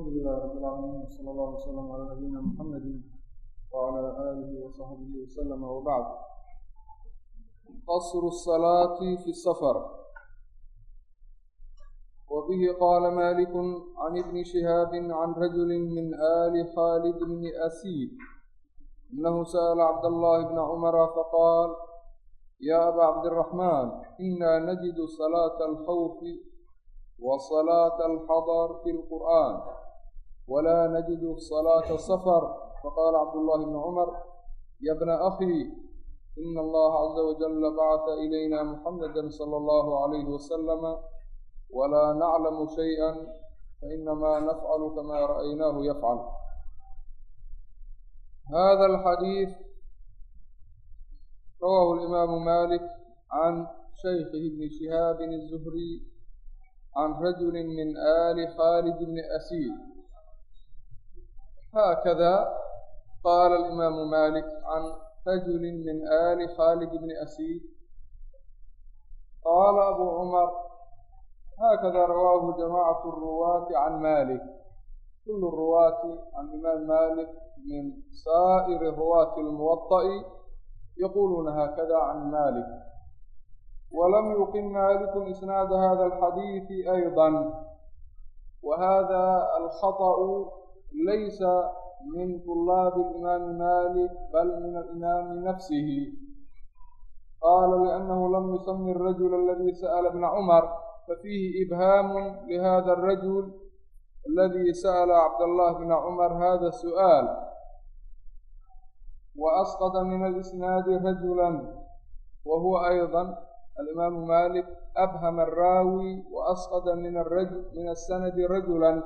الحمد لله رب العالمين وصلى الله وسلم على نبينا محمد وعلى آله وصحبه وسلم وبعد قصر الصلاة في السفر وبه قال مالك عن ابن شهاب عن رجل من آل خالد بن أسيد أنه سأل عبد الله بن عمر فقال يا أبا عبد الرحمن إنا نجد صلاة الخوف وصلاة الحضر في القرآن ولا نجد صلاة السفر فقال عبد الله بن عمر يا ابن أخي إن الله عز وجل بعث إلينا محمدا صلى الله عليه وسلم ولا نعلم شيئا فإنما نفعل كما رأيناه يفعل هذا الحديث رواه الإمام مالك عن شيخه ابن شهاب الزهري عن رجل من آل خالد بن أسيد hakada qala alimaamu malik can rajuli min ali khalid bni asiid qaala abu cumar hakada rawaahu jamacat ruwaati can malik kul ruwaati can imaam malik min saa'iri ruwaati lmuwaطa'i yaquluuna hakada can malik wlam yuqim maliku isnaada hada alxadiidi ayضa wahada alkhaطأ laysa min طulaabi imaami malik bal min alimaami nafsihi qaala liأnnahu lam yusami الrajul aladi sa'la bna cmar fafiihi ibhaamu lihada الrajul aladi sa'la cabdاllah bna cmar hada su'aal وأsqط min اlisnaadi rajula wahuwa ayضا alimaamu malik abhama الraawi وasqط min الsanadi rajula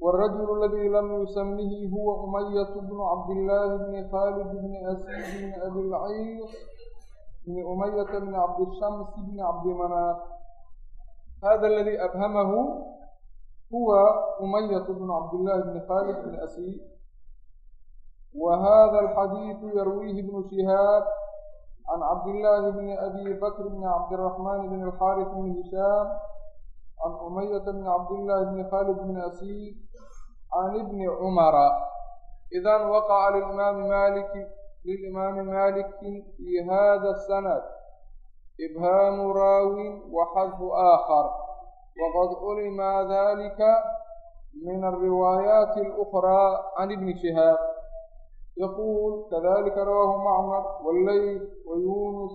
والرجل الذي لم يسمه هو أمية بن عبد الله بن خالد بن أسيد بن أبي العيس بن أمية بن عبد الشمس بن عبد مناف هذا الذي أبهمه هو أمية بن عبد الله بن خالد بن أسيد وهذا الحديث يرويه ابن شهاب عن عبد الله بن أبي بكر بن عبد الرحمن بن الحارث بن هشام عن أمية بن عبد الله بن خالد بن أسيد عن ابن عمر إذا وقع للإمام مالك للإمام مالك في هذا السند إبهام راو وحذف آخر وقد علم ذلك من الروايات الأخرى عن ابن شهاب يقول كذلك رواه معمر والليث ويونس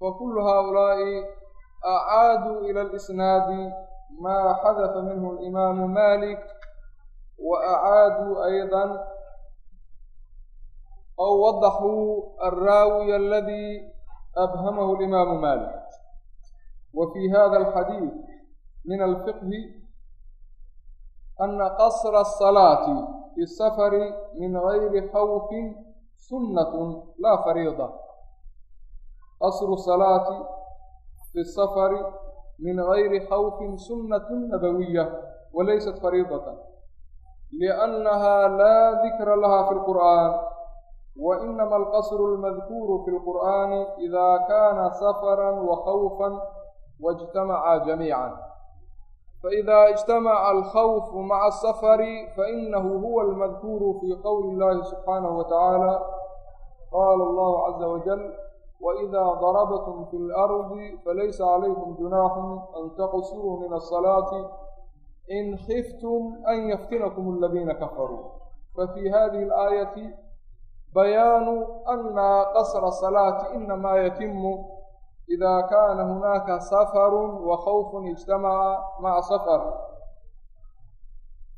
وكل هؤلاء أعادوا إلى الإسناد ما حذف منه الإمام مالك وأعادوا أيضا أو وضحوا الراوي الذي أبهمه الإمام مالك وفي هذا الحديث من الفقه أن قصر الصلاة في السفر من غير خوف سنة لا فريضة قصر الصلاة في السفر min gayri khawfin sunnatun nabawiya walaysat fariidatan liannaha laa dikra laha fi lqur'aan wa inama alqasru almadkuuru fi lqur'aani idaa kaana safaran wa khawfan waijtamacaa jamiican faإida اجtamaca alkhawfu maca asafari fainahu huwa almadkuuru fi qowli اllahi subxaanahu wa tacaala qaala allahu caza wajal وإذا ضربتم في الأرض فليس عليكم جناح أن تقصروا من الصلاة إن خفتم أن يفتنكم الذين كفروا ففي هذه الآية بيان أن قصر الصلاة إنما يتم إذا كان هناك سفر وخوف اجتمع مع سفر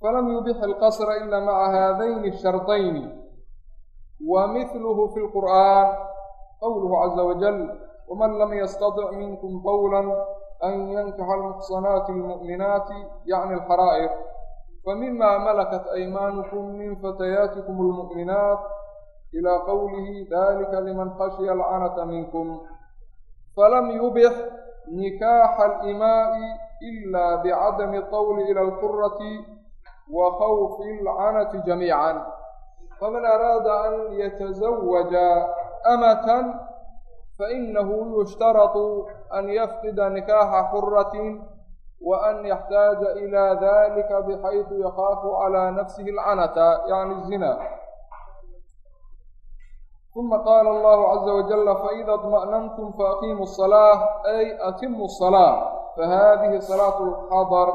فلم يبح القصر إلا مع هذين الشرطين ومثله في القرآن قوله عز وجل ومن لم يستطع منكم قولا أن ينكح المحصنات المؤمنات يعني الحرائر فمما ملكت أيمانكم من فتياتكم المؤمنات إلى قوله ذلك لمن خشي العنة منكم فلم يبح نكاح الإماء إلا بعدم الطول إلى القرة وخوف العنة جميعا فمن أراد أن amatan fainahu yushtaratu an yafqida nikaaxa xuratin wa an yaxtaaja ilaa dalika bixaytu yakaafu calaa nafsihi alcanata yacni zina uma qaala allahu caza wajala faida اطma'nantum faaqimu الصalaaة ay atimu الصalaaة fahadihi salaaة اlxadar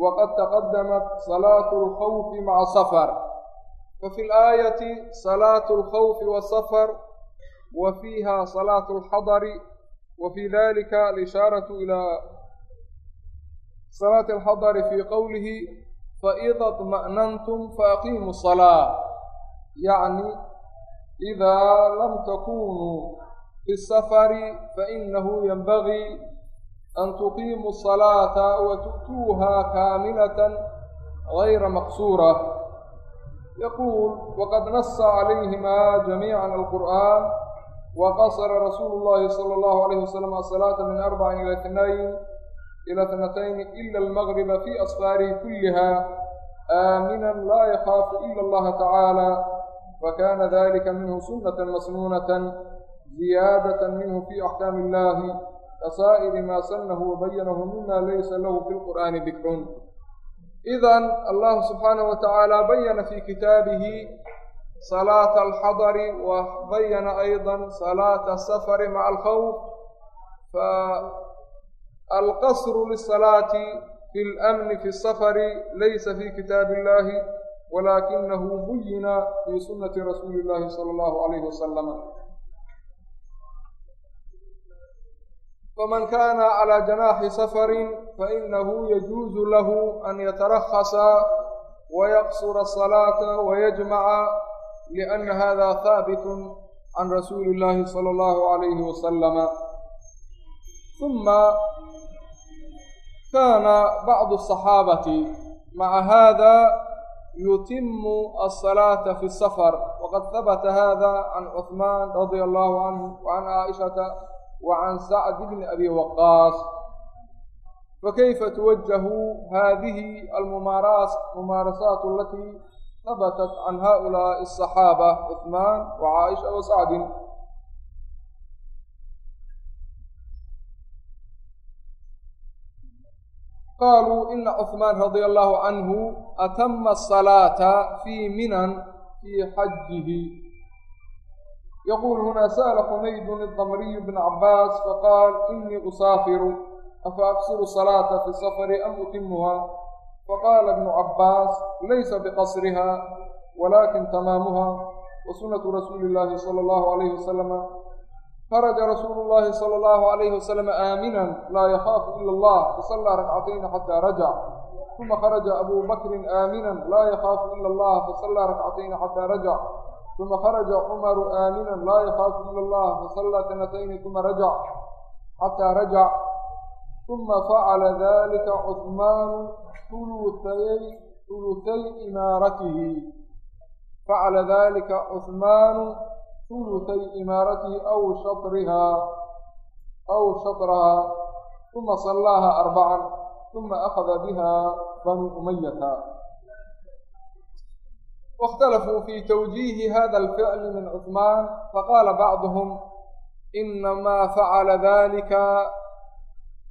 waqad taqadamat salaaة اlkhawfi maca safar ففي الآية صلاة الخوف والسفر وفيها صلاة الحضر وفي ذلك الإشارة إلى صلاة الحضر في قوله فإذا اطمأننتم فأقيموا الصلاة يعني إذا لم تكونوا في السفر فإنه ينبغي أن تقيموا الصلاة وتؤتوها كاملة غير مقصورة يقول وقد نص عليهما جميعا القرآن وقصر رسول الله صلى الله عليه وسلم الصلاة من أربع إلى اثنين إلى اثنتين إلا المغرب في أسفاره كلها آمنا لا يخاف إلا الله تعالى وكان ذلك منه سنة مسنونة زيادة منه في أحكام الله كسائر ما سنه وبينه مما ليس له في القرآن ذكر إذا الله سبحانه وتعالى بين في كتابه صلاة الحضر وبين أيضا صلاة السفر مع الخوف فالقصر للصلاة في الأمن في السفر ليس في كتاب الله ولكنه بين في سنة رسول الله صلى الله faman kaana calaa janaaxi safarin fainahu yajuusu lahu an yatarakhasa wayaqsura asalaata wayajmaca liana hada haabitun can rasuuli illaahi sala allahu alayhi wasalama uma kaana bacdu asaxaabati maca hada yutimu asalaata fi safar waqad habata hada can cuhmaan radia allahu canhu wacan caaishata wa can sacd bni abi waqaas fakayfa tuwajahu hadihi almumaarasaat alatii habatat can haulaaءi الصaxaaba cuثmaan wa caaisha wa sacdin qaaluu ina cuثmaan radia allahu canhu atama الsalaaةa fii minan fii xajihi yquل hna sأل xumayd الdmry بن cabاas faqاal إنii usaafiر afa أqsir الصلاaةa fي sفr am أtimha faqاla بن cabاas laysa bqasrha wlakin tmaamuha وsunaة rasuuli الlahi slى الlه عlيه وsلم kharaجa rasuul الlahi slى الlه عlيه وsلم آamina laa yhaafu ilا الlah faصlىa rakcatayni xatىa rajac ثuma kharaجa abu bakri آamina laa yhaafu ilا الlah faصlىa rakcatayni xatىa rajac ثuma kharaja cumaru aaminan laa yakaafu ila allah fasallaa sanatayni uma rajac xataa rajac uma facala dalika cuثmaanu uluayy uluhay imaaratihi facala dalika cuثmaanu uluhay imaaratihi aw shatrihaa aw shatrahaa uma sallaaha arbacan uma akhada biha banu umayata في توجيه هذا الفعل من عثمان فقال بعضهم إنما فعل ذلك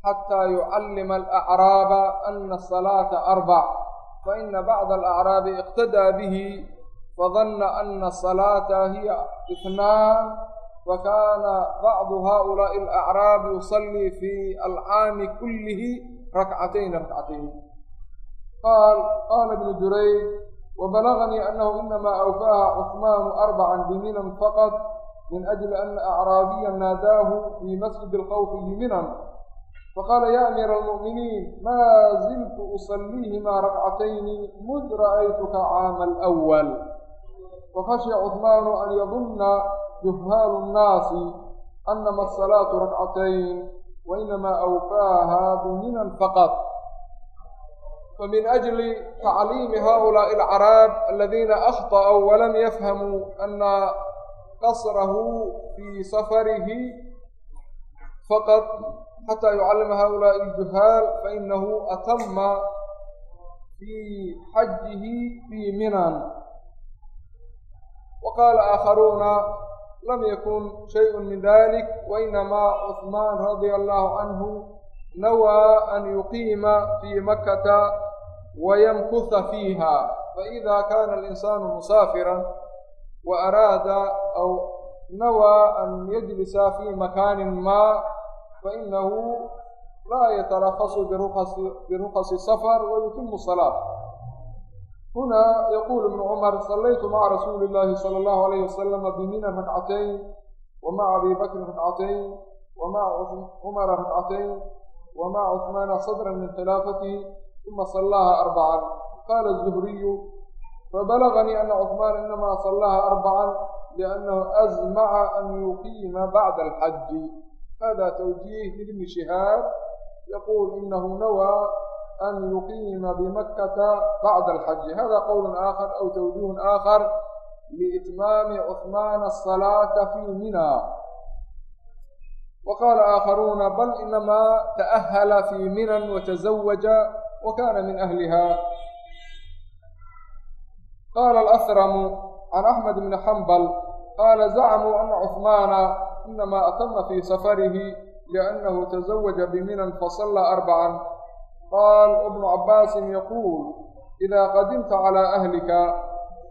حتى يعلم الأعراب أن الصلاة أربع فإن بعض الأعراب اقتدى به فظن أن الصلاة هي اثنان وكان بعض هؤلاء الأعراب يصلي في العام كله ركعتين ركعتين قال قال ابن جريج وبلغني أنه إنما أوفاها عثمان أربعا بمنا فقط من أجل أن أعرابيا ناداه في مسجد الخوف بمنا فقال يا أمير المؤمنين ما زلت أصليهما ركعتين مذ رأيتك عام الأول وخشي عثمان أن يظن جهال الناس أنما الصلاة ركعتين وإنما أوفاها بمنا فقط فمن أجل تعليم هؤلاء العراب الذين أخطأوا ولم يفهموا أن قصره في سفره فقط حتى يعلم هؤلاء الجهال فإنه أتم في حجه في منى وقال آخرون لم يكن شيء من ذلك وإنما عثمان رضي الله عنه nawaa an yuqiima fii makkata wayamkuha fiiha faإida kana alinsaanu musaafiran wa araada aw nawaa an yajlisa fii makaanin maa fainahu laa yatalakhasu birukasi safar wayutimu salaa huna yaquul ibnu cumar sallaytu maca rasuuli llahi sala allahu alayh wasalama bimina rakcatayn wa maca abi bakrin rakcatayn wa maca ومع عثمان صدرا من خلافته ثم صلاها أربعا قال الزهري فبلغني أن عثمان إنما صلاها أربعا لأنه أزمع أن يقيم بعد الحج هذا توجيه لابن شهاب يقول إنه نوى أن يقيم بمكة بعد الحج هذا قول آخر أو توجيه آخر لإتمام عثمان الصلاة في منى وقال آخرون بل إنما تأهل في منى وتزوج وكان من أهلها قال الأثرم عن أحمد بن حنبل قال زعموا أن عثمان إنما أتم في سفره لأنه تزوج بمنى فصلى أربعا قال ابن عباس يقول إذا قدمت على أهلك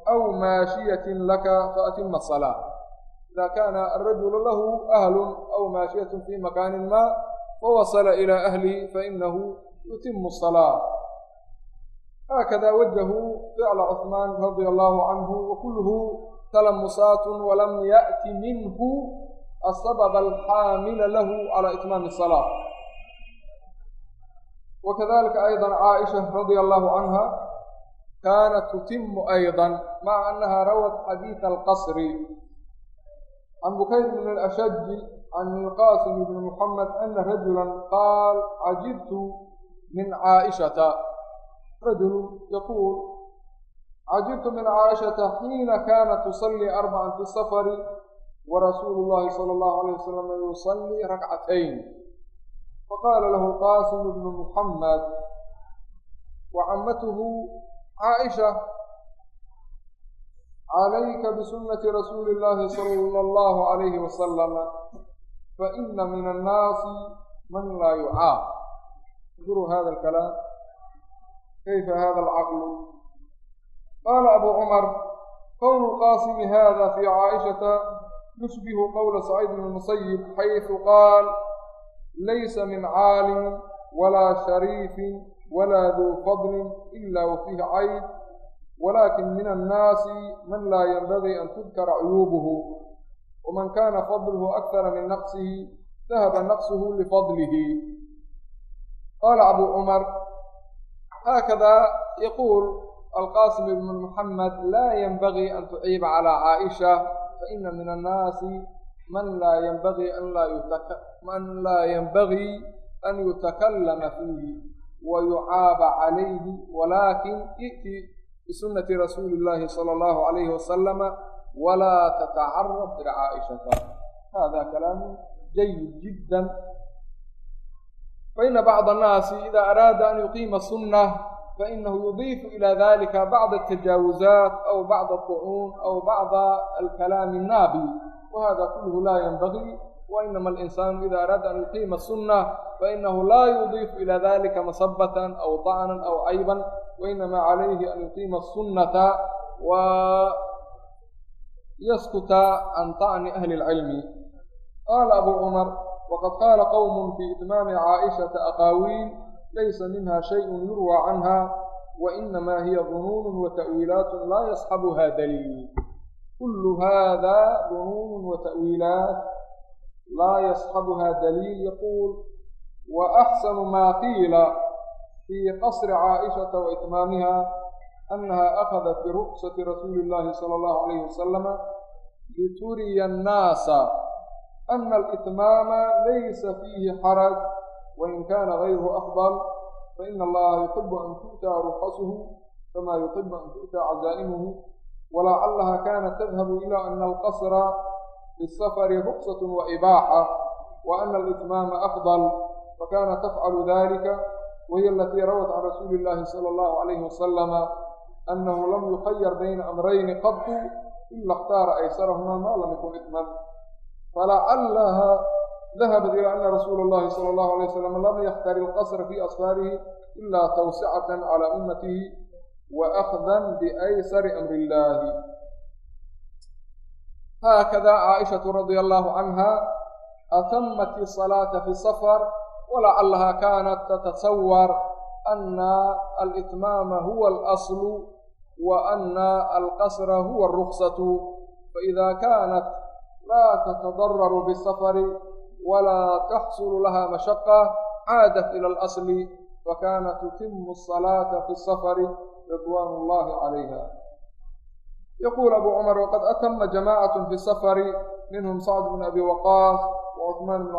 أو ماشية لك فأتم الصلاة ida kana arajulu lahu ahlu aw maashiyatu fi makaanin ma fawasala ilaa ahlihi fainahu yutimu salaa haakada wajahu ficla cuثmaan radia allahu canhu wakuluhu talamusaat walam yaأti minhu asabab alxaamila lahu cala itmaami الsalaa wakadalika ayضa caaisha radia allahu canha kaanat tutimu ayضa maca anaha rawat xadiida alqasri can bukayr bn اlأshaji can ilqasim bn muxamed ana rajula qaal cajibtu min caaishata rajulu yaquul cajibtu min caaishata xiina kaanat tusalii arbacan fi safari warasuulu llahi sala allahu alayh wasalam yusalii rakcatayn faqaala lahu qaasim bnu muxamed wa camatuhu caaisha calayka bisunati rasuuli illahi sala allahu alayhi wasalama faina min annaasi man laa yucaaq اnظuruu hada alkalaam kayfa hada alcaqlu qaala abu cumar qowlu lqaasimi hada fi caaishata yushbihu qowla saciid bn musayib xaysu qaal laysa min caalimin walaa shariifin walaa duu fadlin ila wafiihi cayd walakin min annaasi man laa yanbagii an tudkara cuyuubuhu waman kana fadluhu akthara min naqsihi dahaba naqsuhu lifadlihi qaala abu cumar haakada yaquul alqasim ibn muxamed laa yanbagii an tuciiba calaa caaisha faina min annaasi man laa yanbagii an laa man laa yanbagii an yutakallama fiihi wa yucaaba calayhi walakin i'ti bisunati rasuuli illahi sala allahu alayhi wasalama walaa tatacarab bicaaishata hada kalaamu jayid jiddan faina bacda annaasi ida araada an yuqiima sunna fainahu yudiifu ila dalika bacda atajaawuzaat aw bacda alطucuun aw bacda alkalaami annaabi wahada kulluhu laa yanbagii wainama alinsaanu ida araada an yuqiima sunna fainahu laa yudiifu ila dalika masabatan aw طacnan aw cayban wainamaa calayhi an yuqiima asunata wa yaskuta can tacni ahli اlcilmi qaala abu cumar waqad qaala qowm fii itmaami caaishata aqaawiil laysa minha shayءu yurwى canha wainamaa hiya dunuun wata'wiilaat laa yasxabuha daliil kul hada dunuun wata'wiilaat laa yasxabuha daliil yaquul waaxsanu maa qiila fي qصr caaئشhaةa وإtmaamiha أnaha أkhذت برuqصaةi rasuuli الlahi slى الlه عlيه وsلم lituriya الnaasa أna الإtmaama laysa fiihi xarج وin kana غayruhu أfضل faإn اllaha يحib an tu'tى ruqashu kama يحib an tu'tى cazaaئmhu walacalaha kanat tdhab ilى أna الqصra fi الsfr رuqصaة وإbاxة وأna الإtmaama أfضل fakana tafcalu dalika wahiy alatii rawat can rasuuli illahi sala allahu calayhi wasalama annahu lam yukhayar bayna amrayni qadu ila اkhtaara aysarahuma ma lam yakun itman falacallaha dahabat ilى ana rasuula اllahi salى اllahu alay wasalam lam yakhtari اlqasra fi asfaarihi ila tawsicatan calى ummatihi waأkhdan biaysari amri illahi haakada caaishaةu radia allahu canha atamat الصalaata fi safar walacallaha kanat tatasawar ana alitmaama huwa alaslu wa ana alqasra huwa alruksatu faida kanat laa tatadararu bisafari walaa taxsulu laha mashaqa caadat ila alasli fakanat tutimu الصalaata fi الsafari ridwan اllahi calayha yqul abu cmar wqad atama jamacaة fi safari minhm sacd bn abi waqaas وcثmaan bn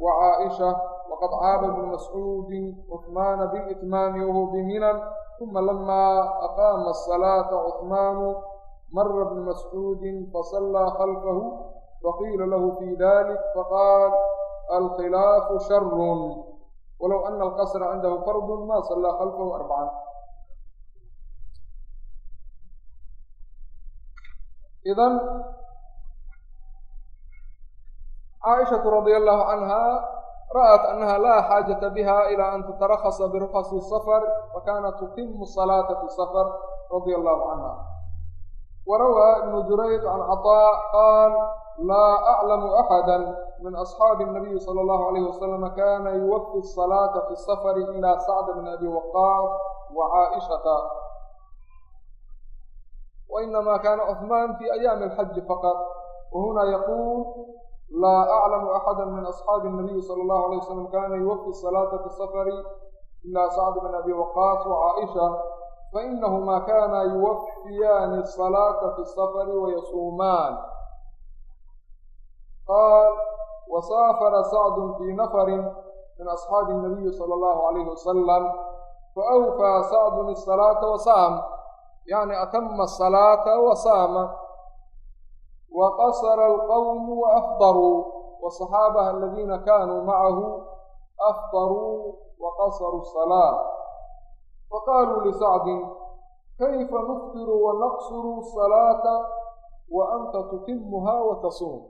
وعائشة وقد عاب ابن مسعود عثمان بالإتمام وهو بمنن ثم لما أقام الصلاة عثمان مر ابن مسعود فصلى خلفه فقيل له في ذلك فقال الخلاف شر ولو أن القصر عنده فرض ما صلى خلفه أربعا إذا caaishatu radia allahu canha ra'at annaha laa xaajata biha ila an tatarakasa birukasi safar fakanat tutimu salaata fi safar radia allahu canha warawaa ibnu jurayj can caطaa qaal laa aclamu axada min asxaabi الnabiyi salى اllahu alayh wasalam kana yuwafi الصalaata fi safari ila sacd bn abi waqaas wa caaishata وإنما كان عثمان في أيام الحج فقط وهنا يقول لا أعلم أحدا من أصحاب النبي صلى الله عليه وسلم كان يوفي الصلاة في السفر إلا سعد بن أبي وقاص وعائشة فإنهما كانا يوفيان الصلاة في السفر ويصومان قال وسافر سعد في نفر من أصحاب النبي صلى الله عليه وسلم فأوفى سعد الصلاة وصام yani atama asalaata wa saama wa qasara alqawmu wa afdaruu wasaxaabaha aladiina kaanuu macahu afdaruu wa qasaruu salaa faqaaluu lisacdin kayfa nuftiru wa naqsuru salaata wa anta tutimuha wa tasuum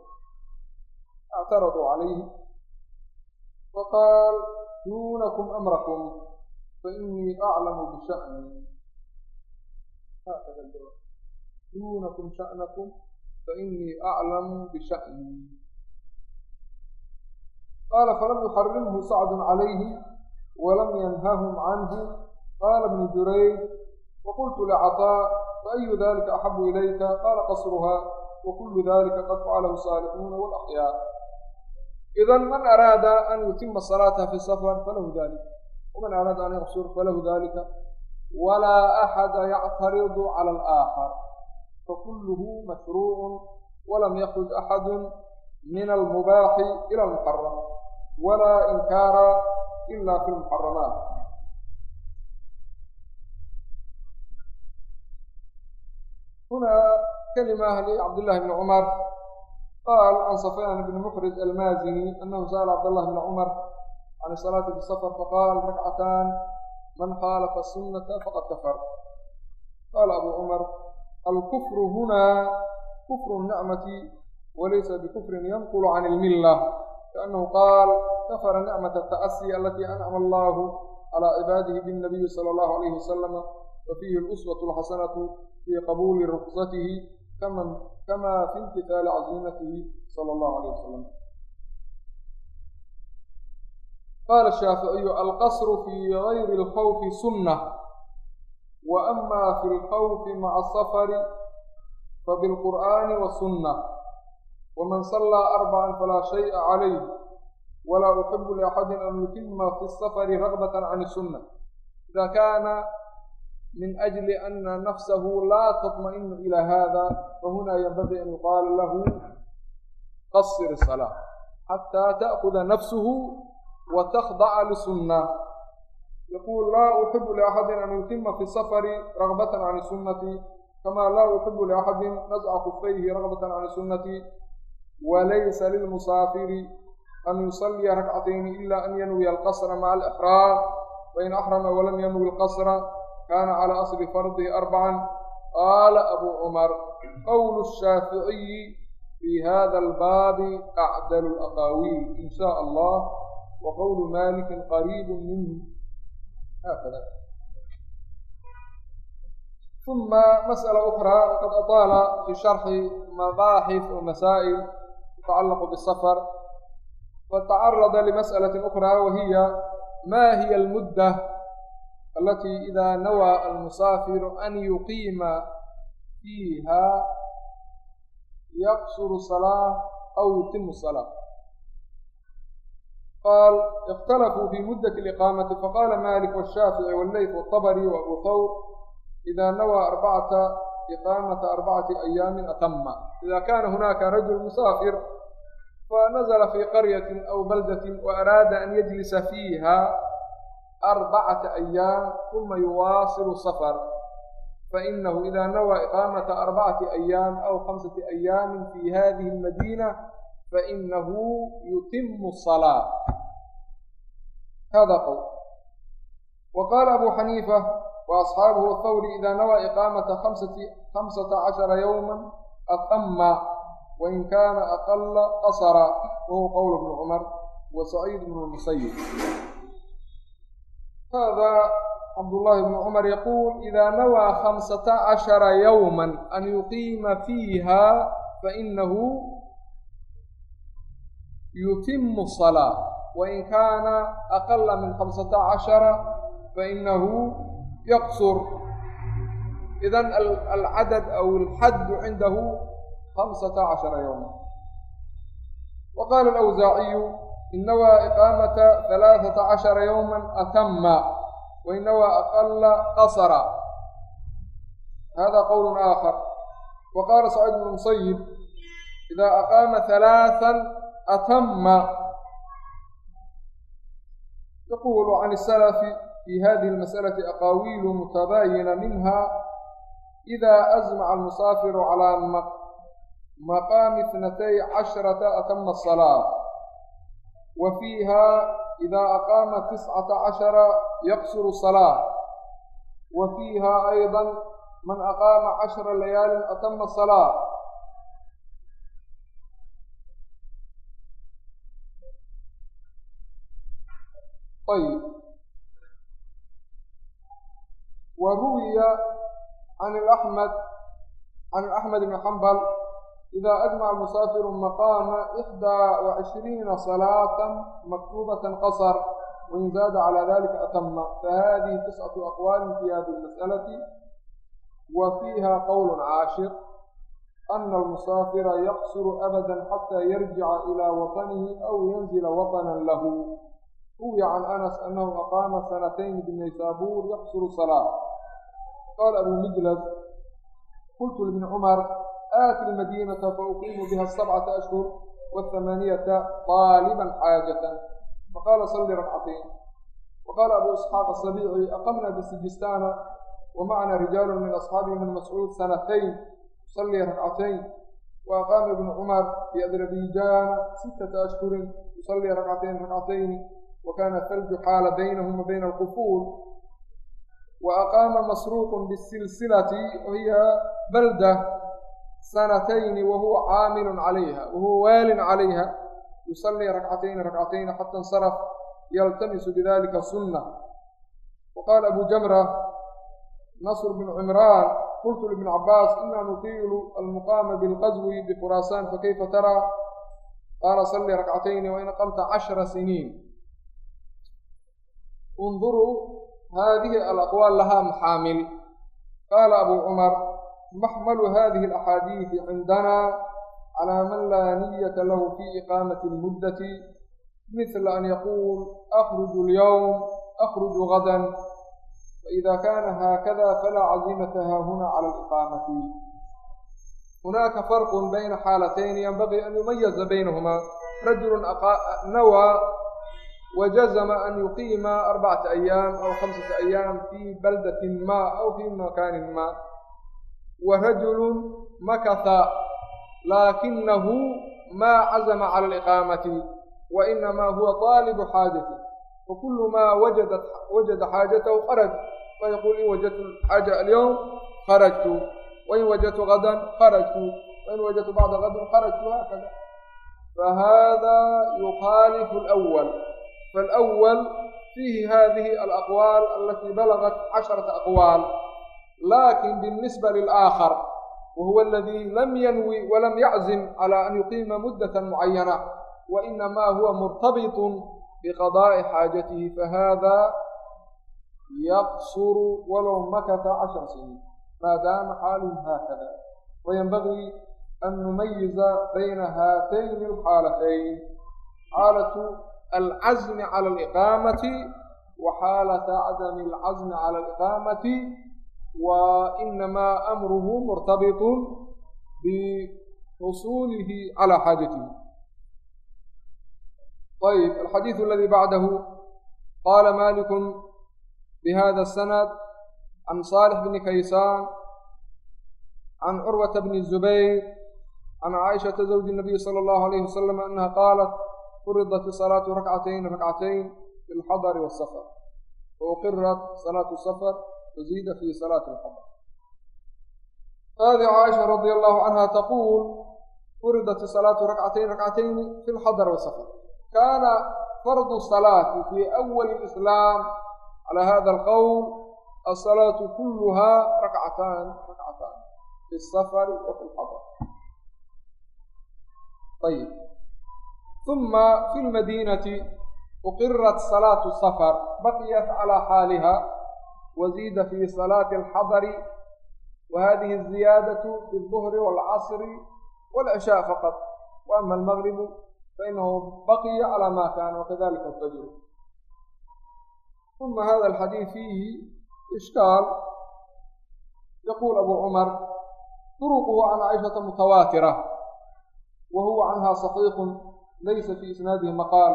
اctaraduu calayhi faqaal duunakum amrakum fainii aclamu bisha'ni duunakum sha'nakum fainii aclamu bisha'nii qaala falam yuxarimhu sacdun calayhi walam yanhahum canhu qaala ibnu jurayj waqultu licaطaa faayu dalika axabu ilayka qaala qasruha wakulu dalika qad facalahu saalixuuna walaxyaa idan man araada an yutima salaata fi safar falahu dalik waman araada an yaqsur falahu dalika cala alaakhar fakulluhu mashruucun walam yakruj axadu min almubaaxi ila almuxaram walaa inkaara ila fi lmuxaramaat huna kalima licabdillahi bni cumar qaal can safyaan bni muxrij almaazini anahu sa'ala cabdallah bni cumar can salaati bisafar faqaal rakcataan man khaalafa sunnata faqad kafar qaala abu cumar alkufru hunaa kufru nicmati walaysa bikufrin yanqulu can ilmilla kaannahu qaal kafara nicmata ata'asi alatii ancama allahu calaa cibaadihi binnabiyi sala allahu alayhi wasalama wa fiihi aluswatu alxasanatu fii qabuuli ruksatihi kaman kama fi imtithaali caziimatihi sala allahu alayh wasalam qaala shaaficiyu alqasru fii gayri alkhawfi sunna wa ama fi lkhawfi maca asafari fabilqur'aani wasunna waman sallaa arbacan falaa shay'a calayh walaa uxibu liaxadin an yutima fi safari ragbatan can isunna ida kaana min ajli ana nafsahu laa taطma'inu ila hada fahuna yanbagii an yuqaala lahu qasir salaa xataa ta'kuda nafsuhu وتخضع لسنة يقول لا أحب لأحد أن يتم في السفر رغبة عن السنة كما لا أحب لأحد نزع خفيه رغبة عن السنة وليس للمسافر أن يصلي ركعتين إلا أن ينوي القصر مع الإحرام فإن أحرم ولم ينوي القصر كان على أصل فرضه أربعا قال أبو عمر قول الشافعي في هذا الباب أعدل الأقاويل haakada uma masأala ukra qad adaala fi sharxi mabaaxif wamasaa'il tatacalaqu bsafar fatacarada limasأalaة ukra wahiya ma hiya almudda alatii ida nawaa almusaafiru an yuqiima fiiha yaqsuru salaa aw yutimu salaa qاl اkhtlfuu fي mudaة اإqاamaةi faqala malik والshaafiعi والlayf والطbrي وabu hawr إda nawى arbacata iqaamaةa arbacati أyaami atma ida kana hunaka rajul musaafir fanazla fii qaryati aw baldaةi وأraada an yajlisa fiiha arbacata أyaam ثuma yuwaasilu sfr fainahu ida nawى iqaamaةa arbacati أyaam aw hamsaةi أyaami fi hadihi الmadina fainahu yutimu salaa hada qowl wa qaala abu xaniifa wa asxaabuhu ahawri idaa nawaa iqaamata amsati hamsata cashara yowman atama wain kaana aqala qasara wahuwa qowl bnu cumar wa saciid bnu musayib hada cabdullahi bnu cumar yaquul idaa nawaa khamsata cashara yowman an yuqiima fiiha fainahu يوما أن يقيم فيها فإنه يتم الصلاة وإن كان أقل من خمسة عشر فإنه يقصر إذا العدد أو الحد عنده خمسة عشر يوما وقال الأوزاعي إن نوى إقامة ثلاثة عشر يوما أتم وإن نوى أقل قصر هذا قول آخر وقال سعيد بن المسيب إذا أقام ثلاثا أتم يقول عن السلف في هذه المسألة أقاويل متباينة منها إذا أزمع المسافر على مقام اثنتي عشرة أتم الصلاة وفيها إذا أقام تسعة عشر يقصر الصلاة وفيها أيضا من أقام عشر ليال أتم الصلاة طيب وروي عن الأحمد عن الأحمد بن حنبل إذا أجمع المسافر مقام إحدى وعشرين صلاة مكتوبة قصر وإن زاد على ذلك أتم فهذه تسعة أقوال في هذه المسألة وفيها قول عاشر أن المسافر يقصر أبدا حتى يرجع إلى وطنه أو ينزل وطنا له روي عن أنس أنه أقام سنتين بالنيسابور يقصر الصلاة قال أبو مجلس قلت لابن عمر آتي المدينة فأقيم بها السبعة أشهر والثمانية طالبا حاجة فقال صلي ركعتين وقال أبو إسحاق السبيعي أقمنا بسجستان ومعنا رجال من أصحاب ابن مسعود سنتين صلي ركعتين وأقام ابن عمر في أذربيجان ستة أشهر يصلي ركعتين ركعتين وكان الثلج حال بينهم وبين القفول وأقام مسروق بالسلسلة وهي بلدة sanatayni wahuwa caamilun calayha wahuwa waalin calayha yusallii rakcatayni rakcatayni xata insaraf yaltamisu bidalika sunna waqaala abu jamra nasr bnu cimraan qultu libni cabaas ina nutiilu almuqaama bilqaswi bikhuraasaan fakayfa taraa qaala sallii rakcatayni wain aqamta cashra siniin unduruu haadihi alaqwaal lahaa maxaamil qaala abu cumar maxmalu hadihi alaxaadiidi cindana calaa man laa niyata lahu fi iqaamati almuddati mithla an yaquul akhruju alyawm akhruju gadan faida kana haakada falaa cazimata haahuna cala aliqaamati hunaaka farqun bayna xaalatayni yanbagii an yumayaza baynahuma rajulu nawaa wajazma an yuqiima arbacata ayaam aw khamsata ayaam fi baldatin ma aw fi makaanin ma warajulu makatha laakinahu maa cazama cala aliqaamati wa inamaa huwa taalibu xaajati fakulu maa wajada wajada xaajatahu kharaj fayaquul in wajadtu xaaja alyowm kharajtu wain wajadtu gadan kharajtu fain wajadtu bacda gadin kharajtu haakada fahada yukhaalifu alأwal faاlأwal fiihi hadihi alaqwaal alati balagat casharata aqwaal lakin biاlnisba lilآakhar wahuwa aladi lam yanwi walam yaczim calى an yuqiima muddaة mucayana wainama huwa murtabiط biqadaa'i xaajatihi fahada yaqsuru walow makata cashar siniin maadaama xaaluhu haakada wayanbagii an numayiza bayna haatayni alxaalatayn xaalatu alcazmi cala aliqaamati wa xaalata cadami alcazmi cala aliqaamati wa inamaa amruhu murtabitun bixusuulihi cala xaajatihi ayb alxadiidu aladi bacdahu qaala malikun bihada sanad can saalix bni kaysaan can curwata bni zubayr can caaishata zawji nabiyi sala allahu alayhi wasalam annaha qaalat furidat salaatu rakcatayn rakcatayn fi lxadari wasafar wauqirat salaatu safar waziida fi salaati alxadar hadi caaisha radia allahu canha taquul furidat salaatu rakcatayn rakcatayni fi lxadar wasafar kaana fardu salaati fi awali lislaam cala hada alqowl asalaatu kuluha rakcataan rakcataan fi safari wa fi lxadar ayib uma fi lmadinati uqirat salaatu safar baqiyat calaa xaaliha waziida fi salaati alxadari wa hadihi aziyaadatu fi lduhri waalcasri waalcishaa faqad wa ama almagribu fainahu baqiya calaa ma kaana wakadalika alfajru uma hada alxadiid fiihi ishkaal yaquul abu cumar duruquhu can caaishata mutawaatira wa huwa canha laysa fi isnaadihi maqaal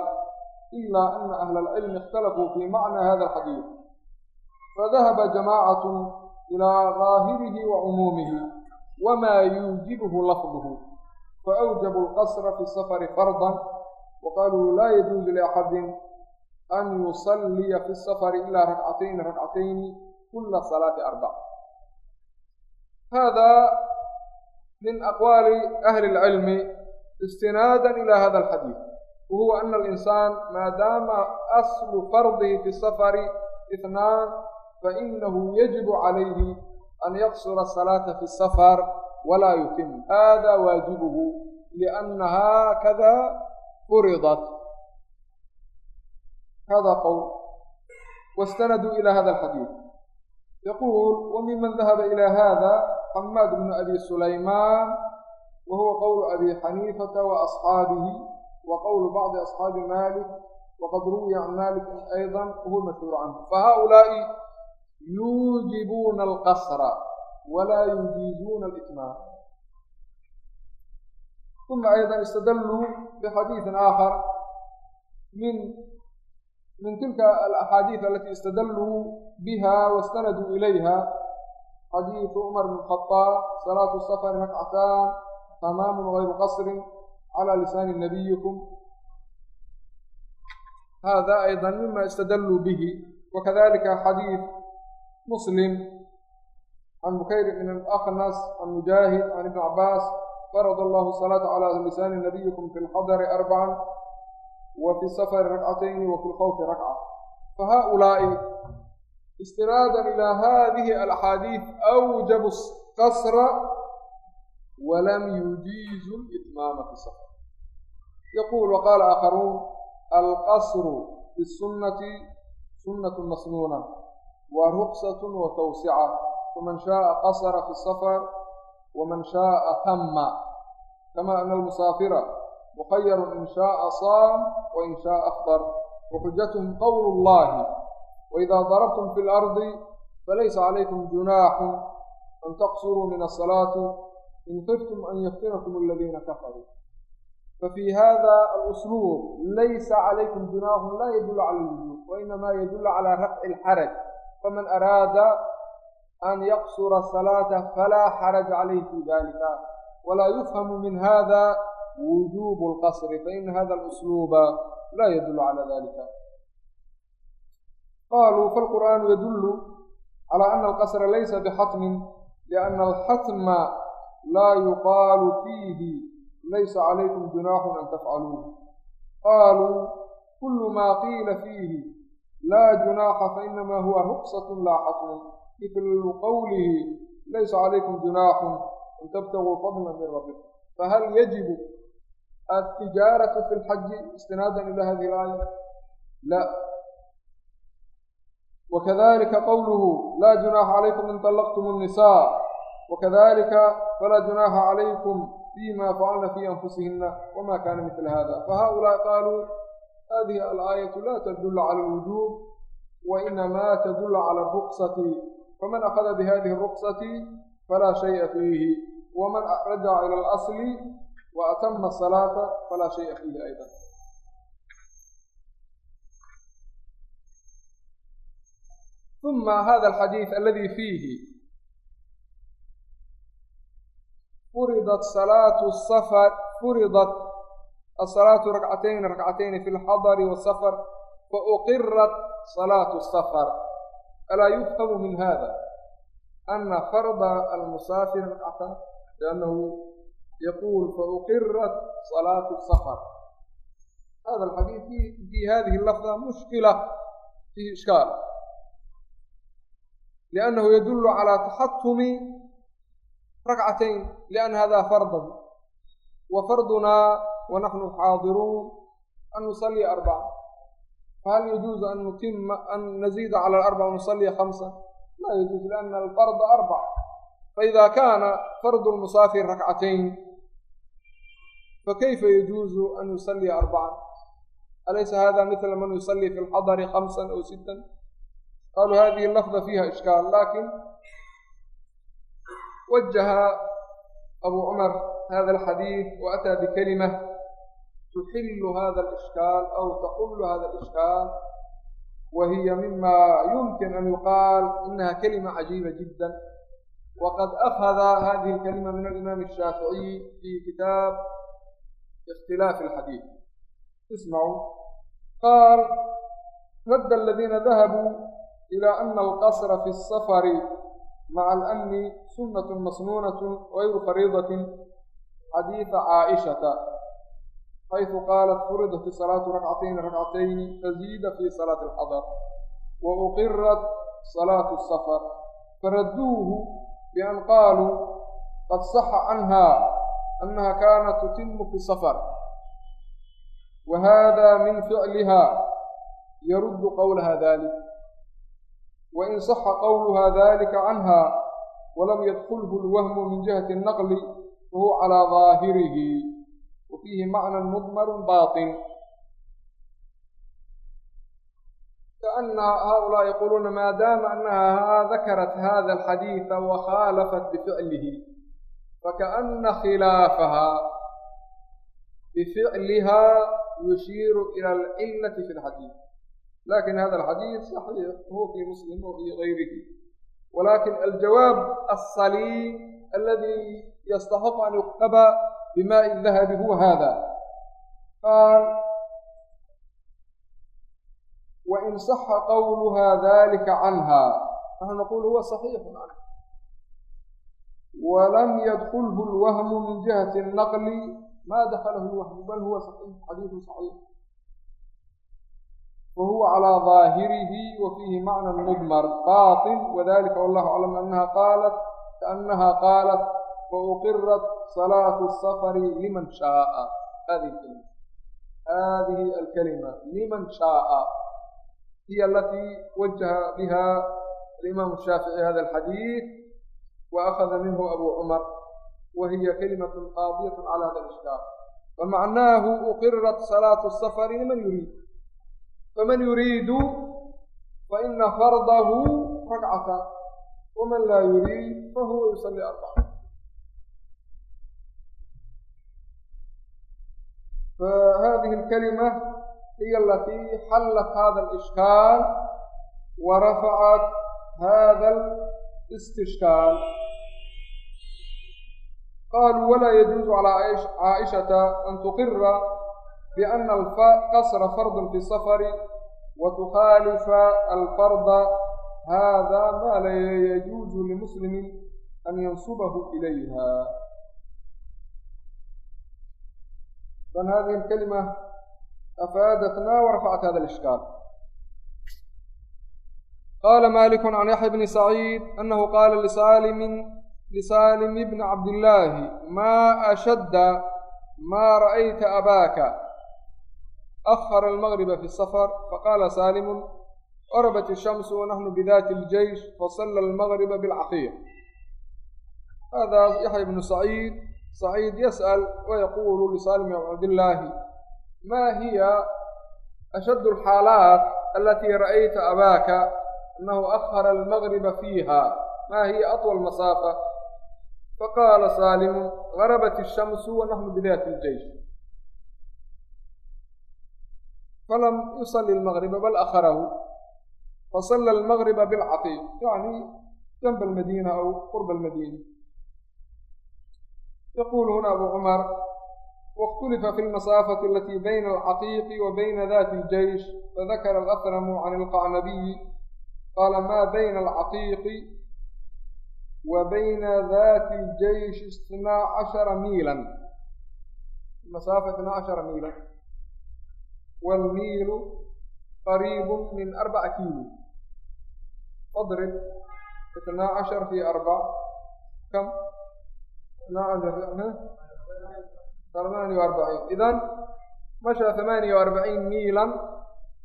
ila ana ahla alcilmi اkhtalafuu fi macna hada alxadiid fadahaba jamacat ilaa daahirihi wa cumuumihi wama yuujibhu lafduhu faawjabu alqasra fi safari fardan waqaaluu laa yajuuzu liaxadin an yusalliya fi safari ilaa rakcatayni rakcatayni kula salaati arbac hada min aqwaali ahli اlcilmi istinaada ila hada alxadiid wahuwa ana alinsaan maadaama aslu fardihi fi safari ithnaan fainahu yajibu calayhi an yaqsura asalaata fi safar walaa yutim hada waajibuhu lianna haakada furidat hada qowl wastanaduu ila hada alxadiid yaquul wmiman dahaba ila hada xamaad bnu abi sulaymaan wa huwa qowlu abi xaniifata wa asxaabihi wa qowlu bacdi asxaabi malik waqad ruwiya can malikin ayضa wahuwa mashhuur canhu fahaؤulaaءi yuujibuuna alqasra walaa yujiizuuna alitmaam uma ayضa istadalluu bixadiiثin aakhar min min tilka alaxaadiid alati istadalluu biha wastanaduu ilayha xadiidu cumar bn khadaab salaatu safari rakcataan tamaamun gayru qasrin cala lisaani nabiyikum hada ayضa mima istadalluu bihi wakadalika xadiid muslim can bukayr bn aknas can mujaahid can ibn cabaas farad allahu salaata cala lisaani nabiyikum fi lxadari arbacan wa fi safari rakcatayni wa fi lkhawfi rakca fahaؤulaaءi istinaadan ilaa hadihi alaxaadiid awjabu qasra walam yujiizu litmaama fi safar yaquul waqaala aakharuun alqasru fi sunnati sunnatu masnuuna wa ruksatu wa tawsica faman shaaa qasara fi safar waman shaaa hamma kama ana almusaafira mukhayaru in shaaa saam wa in shaaa aftar وxujaتهm qwl الlahi وإida ضربتm في الأرض falaysa عalaykum جuنaax an تqsuruu min الصلاaة in khiftum an yaftinakum aladiina kafaruu fafi hada alusluub laysa calaykum junaaxun la yadulu cala lwujuub wainama yadulu cala rafci اlxaraj faman araada an yaqsura salaata falaa xaraja calayhi fi dalika walaa yufhamu min hada wujuub اlqasri faina hada alusluuba la yadulu cala dalika qaluu falqur'aanu yadulu cala ana alqasra laysa bixatmin lianna alxatma laa yuqaalu fiihi laysa calaykum junaaxun an tafcaluuh qaaluu kullu maa qiila fiihi laa junaaxa fainamaa huwa ruqsatun laaxatun miflu qowlihi laysa calaykum junaaxun an tabtaguu fadlan min rabbikum fahal yajibu التجارة في الحج استنادا إلى هذه الآية؟ لا. وكذلك قوله لا جناح عليكم إن طلقتم النساء. وكذلك فلا جناح عليكم فيما فعلن في أنفسهن وما كان مثل هذا فهؤلاء قالوا هذه الآية لا تدل على الوجوب وإنما تدل على الرقصة فمن أخذ بهذه الرقصة فلا شيء فيه ومن رجع إلى الأصل وأتم الصلاة فلا شيء فيه أيضا ثم هذا الحديث الذي فيه furidat salaatu safar furidat asalaatu rakcatayni rakcatayni fi lxadari wasafar fauqirat salaatu safar. Alaa yufhamu min hada ana farda almusaafir rakcatan liannahu yaquul fauqirat salaatu safar. Hada alxadiid fi hadihi lafda mushkila fihi ishkaal. Liannahu yadullu calaa taxatumi rakcatayn lianna hada fardan wa fardunaa wa naxnu xaadiruun an nusalliya arbaca fahal yajuuzu an nutima an naziida cala alarbaca nusalliya khamsa laa yajuuz lianna alfarda arbac faida kaana fardu lmusaafir rakcatayn fakayfa yajuuzu an yusalliya arbaca alaysa hada mila man yusalli fi lxadari khamsa aw sittan qaluu hadihi lafda fiiha ishkaal laakiin وجه أبو عمر هذا الحديث وأتى بكلمة تحل هذا الإشكال أو تقل هذا الإشكال وهي مما يمكن أن يقال إنها كلمة عجيبة جدا وقد أخذ هذه الكلمة من الإمام الشافعي في كتاب اختلاف الحديث اسمعوا قال رد الذين ذهبوا إلى أن القصر في السفر maca alamni sunnatu masnuunatu gayru fariidatin xadiida caaishata xaysu qaalat furidat salaatu rakcatayni rakcatayni faziida fii salaati alxadar wa uqirat salaatu safar faradduuhu bian qaaluu qad saxa canhaa annaha kaanat tutimu fi safar wa hada min ficliha yaruddu qowlaha dalik wain saxa qowluha dalika canha walam yadkulhu lwahmu min jihati الnaqli fahuwa calaa daahirihi wa fiihi macnan mudmaru baaطin أن هؤلاء يقولون ما دام أنها ذكرت هذا الحديث وخالفت بفعله فكأن خلافها بفعلها يشير إلى العلة في الحديث laakiin hada alxadiid saxiixuhu fii muslimu iyo gayrihi walakin aljawaab asaliim aladi yastaxiq an yuqtaba bimaaءi dahabi huwa hada qaal wain صaxa qawluha dalika canha naxnu naqul huwa صaxiixu canha walam yadkulhu اlwahmu min jihati الnaqli ma daxalahu اlwahmu bal huwa صaxiix xadiidu صaxiix wahuwa calىa ظaahirihi wa fiihi macna mudmar baطin wadalika wallahu aclam anaha qaalat kaanaha qaalat wauqirat salaatu الsafari liman shaaa hadihi kalima hadihi alkalima liman shaaa hiya alatii wajaha biha alimaamu shaafici hada alxadiid wa akhada minhu abu cumar wa hiya kalimat qaadiyat cala hada alishkaal famacnaahu uqirat salaatu الsafari liman yuriid faman yuriidu faina fardahu rakcata waman laa yuriid fahuwa yusalli arbaca fahadihi alkalima hiya alatii xallat hada alishkaal wa rafacat hada alistishkaal qaluu walaa yajuuzu calaa caaishata an tuqira بأن الفاء قصر فرض في السفر وتخالف الفرض هذا ما لا يجوز لمسلم أن ينصبه إليها إذن هذه الكلمة أفادتنا ورفعت هذا الإشكال قال مالك عن يحيى بن سعيد أنه قال لسالم لسالم بن عبد الله ما أشد ما رأيت أباك أخر المغرب في السفر فقال سالم غربت الشمس ونحن بذات الجيش فصلى المغرب بالعقيق هذا يحيى بن سعيد سعيد يسأل ويقول لسالم بن عبد الله ما هي أشد الحالات التي رأيت أباك أنه أخر المغرب فيها ما هي أطول مسافة فقال سالم غربت الشمس ونحن بذات الجيش فلم يصلي المغرب بل أخره فصلى المغرب bilcaqiib يعني جنب المدينة أو قرب المدينة يقول هنا أبو عمر واختلف في المسافة التي بين العقيق وبين ذات الجيش فذكر الأثرم عن القعنبي قال ما بين العقيق وبين ذات الجيش اثنا عشر ميلا المسافة اثنا عشر ميلا والنيل قريب من أربع كيلو أضرب اثنا عشر في أربعة كم؟ اثنا عشر ثمانية وأربعين إذن مشى ثمانية وأربعين ميلا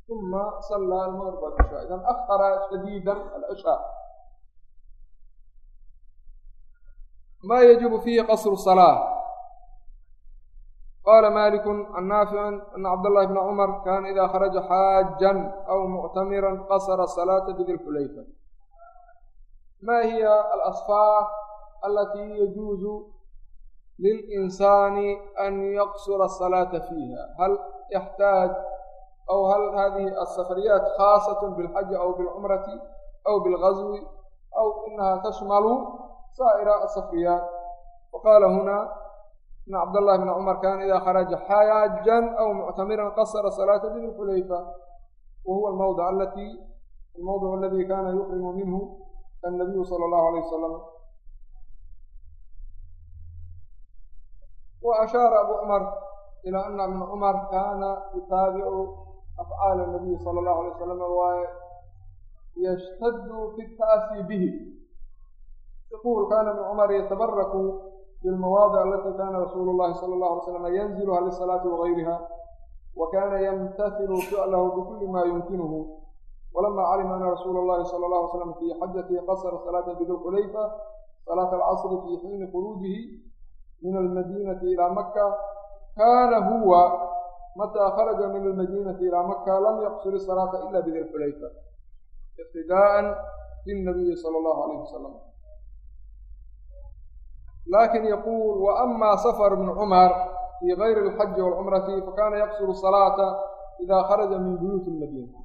ثم صلى المغرب والعشاء إذن أخر شديدا العشاء ما يجب فيه قصر الصلاة قال مالك عن نافع أن عبد الله بن عمر كان إذا خرج حاجا أو معتمرا قصر الصلاة بذي الحليفة ما هي الأصفاء التي يجوز للإنسان أن يقصر الصلاة فيها هل يحتاج أو هل هذه السفريات خاصة بالحج أو بالعمرة أو بالغزو أو إنها تشمل سائر in cabdاllahi bn cumar kaana ida kharaja xaajan aw muctamiran qasra salaata bn xulayfa wa huwa almawdc alati almawdc aladi kana yuqrimu minhu annabiyu sala اllahu alayه wasalam wa ashaara abu cumar ilaa ana bna cumar kaana yutaabicu afcaal الnabiy salى اllahu alay wasalam waaye yshtadu fi taasi bihi yaqul kana bn cumar yatabaraku يتبرك بالمواضع التي كان رسول الله صلى الله عليه وسلم ينزلها للصلاة وغيرها وكان يمتثل فعله بكل ما يمكنه ولما علم أن رسول الله صلى الله عليه وسلم في حجته قصر صلاة بذو الحليفة صلاة العصر في حين خروجه من المدينة إلى مكة كان هو متى خرج من المدينة إلى مكة لم يقصر الصلاة إلا بذي الحليفة اقتداء بالنبي صلى الله عليه وسلم laakiin yaquul waama safar bnu cumar fii gayri alxaji walcumrati fakana yaqsuru salaata ida kharaja min buyuuti lmadiina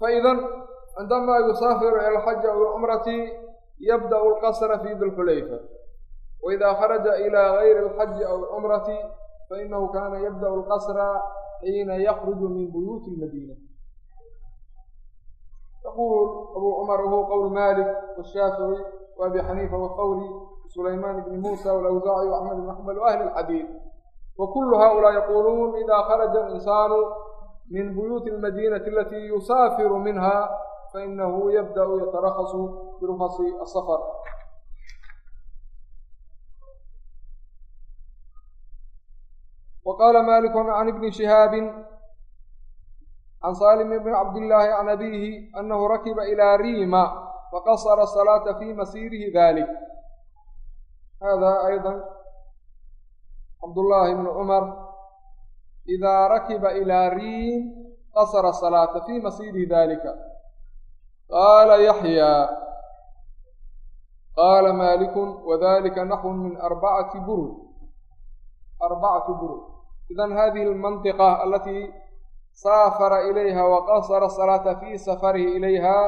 faidan cindamaa yusaafiru ila alxaji aw alcumrati yabda'u alqasra fi dilxulayfa waida kharaja ila gayri alxaji aw alcumrati fainahu kana yabda'u alqasra xiina yakruju min buyuuti lmadiina yaquul abu cumar wahuwa qowlu malik washaafici waabi xaniifa wafawri sulaymaan ibni muusa walawsaaci axmed ibn xambal waahli lxadiid wa kullu haulaa yaquuluun idaa kharaja alinsaanu min buyuuti almadiinati alatii yusaafiru minha fainahu yabda'u yatarakhasu birukhasi asafar وqاl mالك عن بن شhهاaب عن sالم بن cبداللahi عن أbيه أنه rakba إlى rيma faqصra الصلاaةa في masيrhi ذلك haadaa aydan cabdullaahi bnu cumar idaa rakiba ilaa riim qasara salaata fii masiiri dalika qaala yaxyaa qaala maalikun wadalika naxwun min arbacati burud arbacatu burud idan hadihi almantiqa alatii saafara ilayha wa qasara salaata fii safarihi ilayha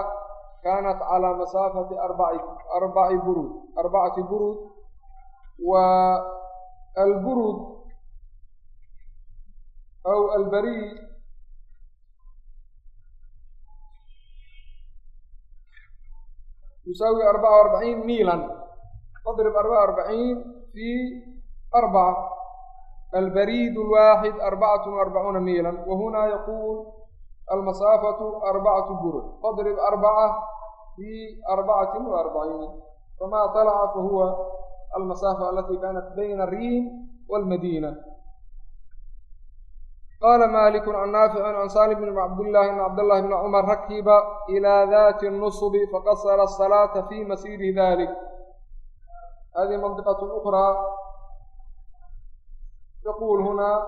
kaanat calaa masaafati arbaci burud arbacati burud برود والبرود أو البريد يساوي أربعة وأربعين ميلا تضرب أربعة وأربعين في أربعة البريد الواحد أربعة وأربعون ميلا وهنا يقول المسافة أربعة برد فاضرب أربعة في أربعة وأربعين فما طلع فهو المسافة التي almasaafa alatii kaanat bayna riim wاlmadiina qaala maliku can naaficin can salim bn cabdillaahi bn cabdاllahi bn cumar rakiba ilaa dati اnusubi faqasara الsalaata fi masiri dalik hadihi mandiqat ukraa yaquul hunaa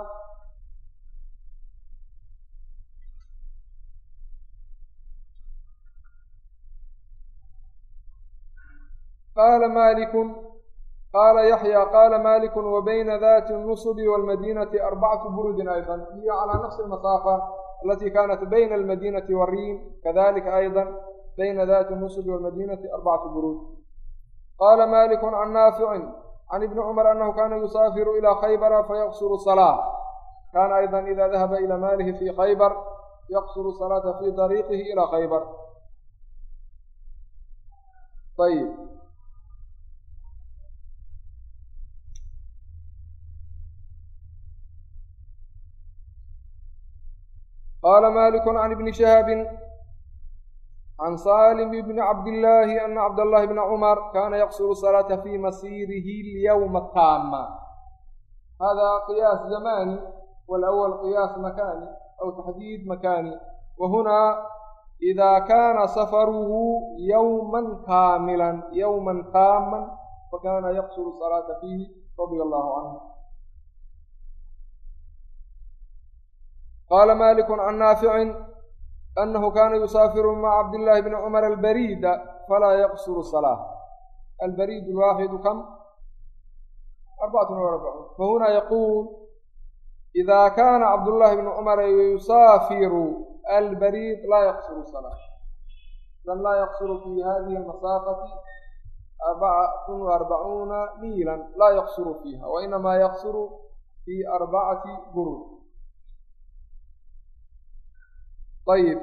qaala maliku قال يحيى قال مالك وبين ذات النصب والمدينة أربعة برد أيضا هي على نفس المسافة التي كانت بين المدينة والريم كذلك أيضا بين ذات النصب والمدينة أربعة برود قال مالك عن نافع عن ابن عمر أنه كان يسافر إلى خيبر فيقصر الصلاة كان أيضا إذا ذهب إلى ماله في خيبر يقصر الصلاة في طريقه إلى خيبر طيب قال مالك عن ابن شهاب عن سالم بن عبد الله أن عبد الله بن عمر كان يقصر الصلاة في مسيره اليوم التام هذا قياس زماني والأول قياس مكاني أو تحديد مكاني وهنا إذا كان سفره يوما كاملا يوما تاما فكان يقصر الصلاة فيه رضي الله عنه qaala maaliku can naaficin annahu kaana yusaafiru maca cabdillaahi bni cumar albariida falaa yaqsuru salaa albariid lwaaxidu kam arbacatun arbacuun fahunaa yaquul idaa kaana cabdullaahi bnu cumara yusaafiru albariid laa yaqsuru salaa idan laa yaqsuru fi hadihi almasaafati arbacatun arbacuuna miilan laa yaqsuru fiiha wainamaa yaqsuru fii arbacati burud ayib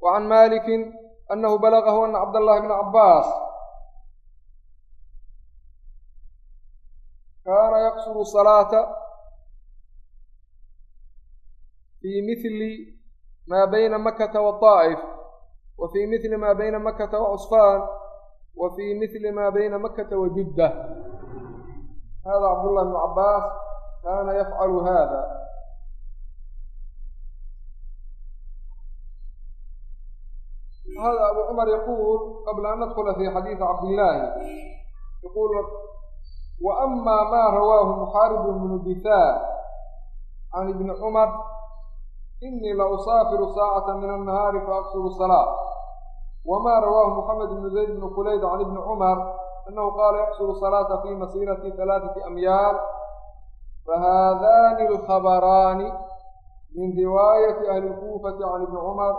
wa can maalikin annahu balagahu ana cabdallahi bna cabbaas kaana yaqsuru salaata fii mithli maa bayna makkata waaa'if wa fii mithli maa bayna makkata wacusfaan wa fii mithli maa bayna makkata wa jidda hada cabdullahi bnu cabbaas kaana yafcalu hada هذا أبو عمر يقول قبل أن ندخل في حديث عبد الله يقول وأما ما رواه محارب بن دثار عن ابن عمر إني لأسافر ساعة من النهار فأقصر الصلاة وما رواه محمد بن زيد بن خليد عن ابن عمر أنه قال يقصر الصلاة في مسيرة ثلاثة أميال فهذان الخبران من رواية أهل الكوفة عن ابن عمر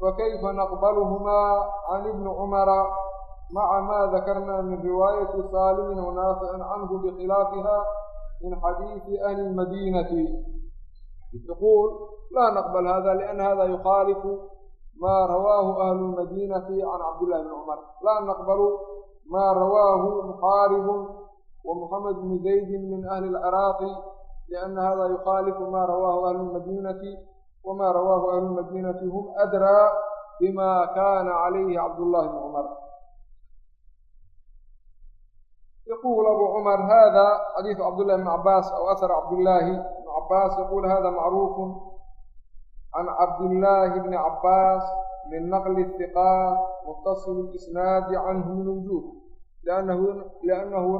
وkayfa nqblهmaa عn iبni cmra maca ma dakarna min riwaayaةi saalimin wanaaficin canhu bkhilaafiha min xadiiثi ahli اmadinati تquul laa nqbl hada lأn hada yukhalifu ma rawaahu ahlu اmadinati can cabdالlahi bn cmr laa naqbl ma rawaahu muxaarib wmuxamed bn زaydi min ahli اcraaqi لأna hada yukhalifu ma rawaahu ahlu اmadinati المدينة وما رواه أهل المدينة هم أدرى بما كان عليه عبد الله بن عمر يقول أبو عمر هذا حديث عبد الله بن عباس أو أثر عبد الله بن عباس يقول هذا معروف عن عبد الله بن عباس من نقل الثقات متصل الإسناد عنه من وجوه لأنه, لأنه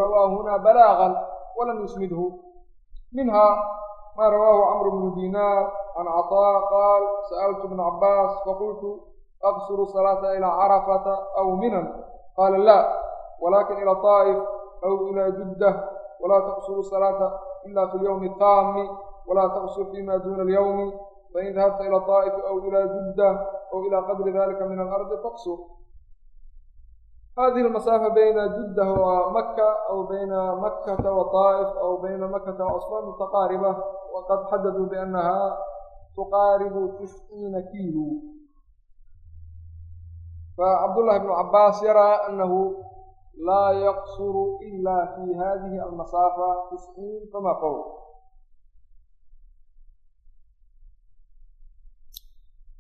رواه هنا بلاغا ولم يسنده منها ما رواه عمرو بن دينار عن عطاء قال سألت ابن عباس فقلت أقصر الصلاة إلى عرفة أو منى قال لا ولكن إلى طائف أو إلى جدة ولا تقصر الصلاة إلا في اليوم التام ولا تقصر فيما دون اليوم فإن ذهبت إلى طائف أو إلى جدة أو هذه المسافة بين جدة ومكة أو بين مكة وطائف أو بين مكة وأسوان متقاربة وقد حددوا بأنها تقارب 90 كيلو فعبد الله بن عباس يرى أنه لا يقصر إلا في هذه المسافة 90 فما فوق